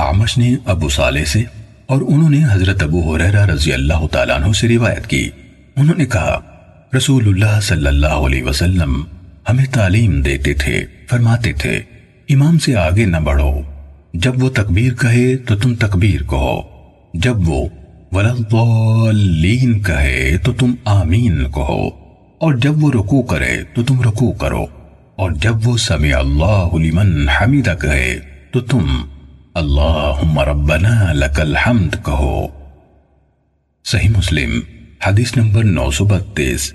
آمش نے ابو صالح سے اور انہوں نے حضرت ابو حریرہ رضی اللہ تعالیٰ عنہ سے روایت کی۔ انہوں نے کہا، رسول اللہ صلی اللہ علیہ وسلم ہمیں تعلیم دیتے تھے، فرماتے تھے، امام سے آگے نہ بڑھو۔ جب وہ تکبیر کہے تو تم تکبیر کہو، جب وہ ولضالین کہے تو تم آمین کہو، اور جب وہ رکوع کرے تو تم رکوع کرو، اور جب وہ سمع اللہ لمن حمیدہ کہے تو تم اللہم ربنا لك الحمد کہو۔ صحیح مسلم حدیث نمبر نو سو بتیس۔